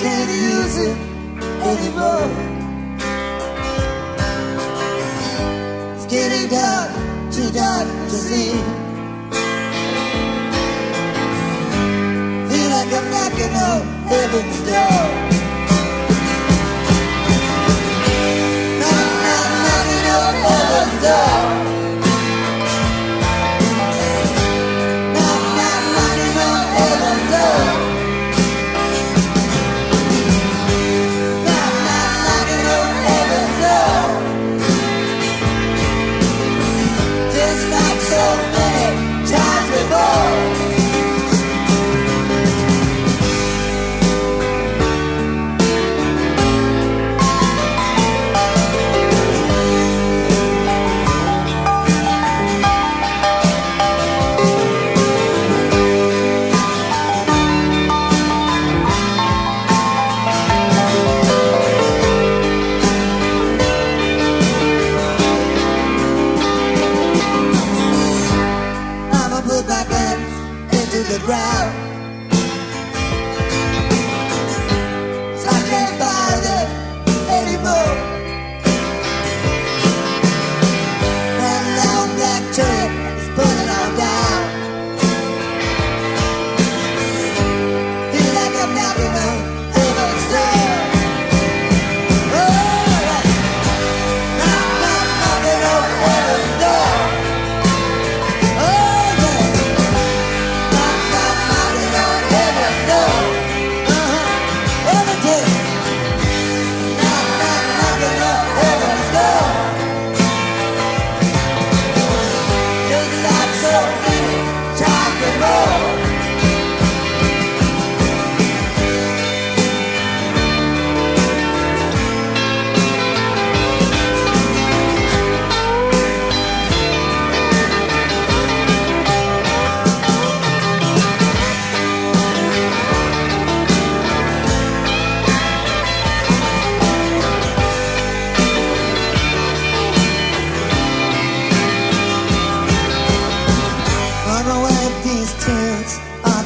can't use it anymore. It's getting dark, too dark to see. Feel like I'm knocking on heaven's door.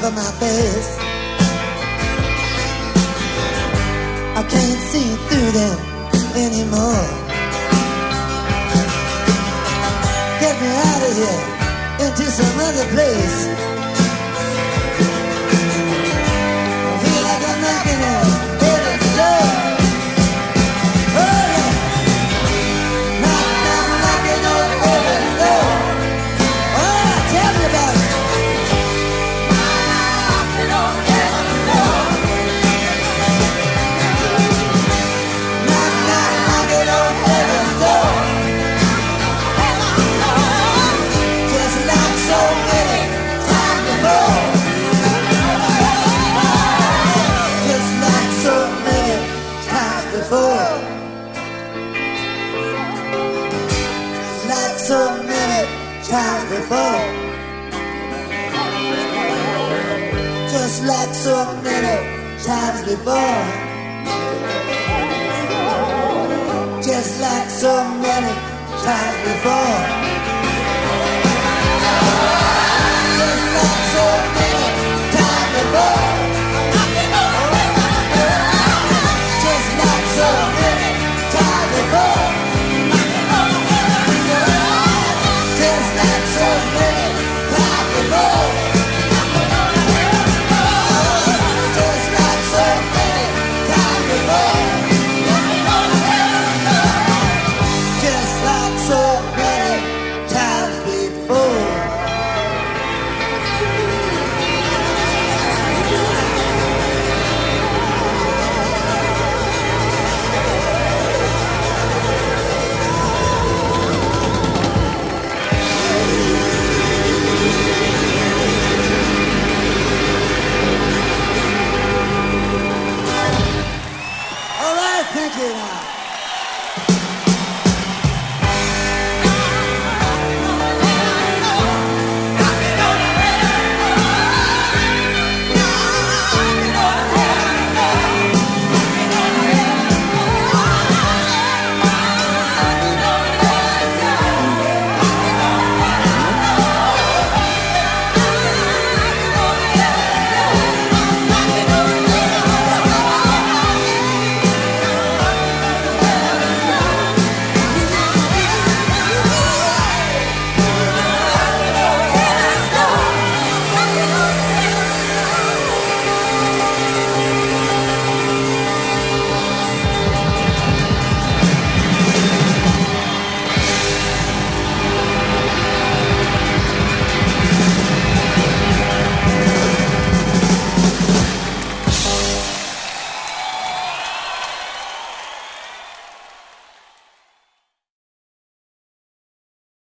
over my face. I can't see through them anymore. Get me out of here into some other place. just like so many times before. Just like so many times before.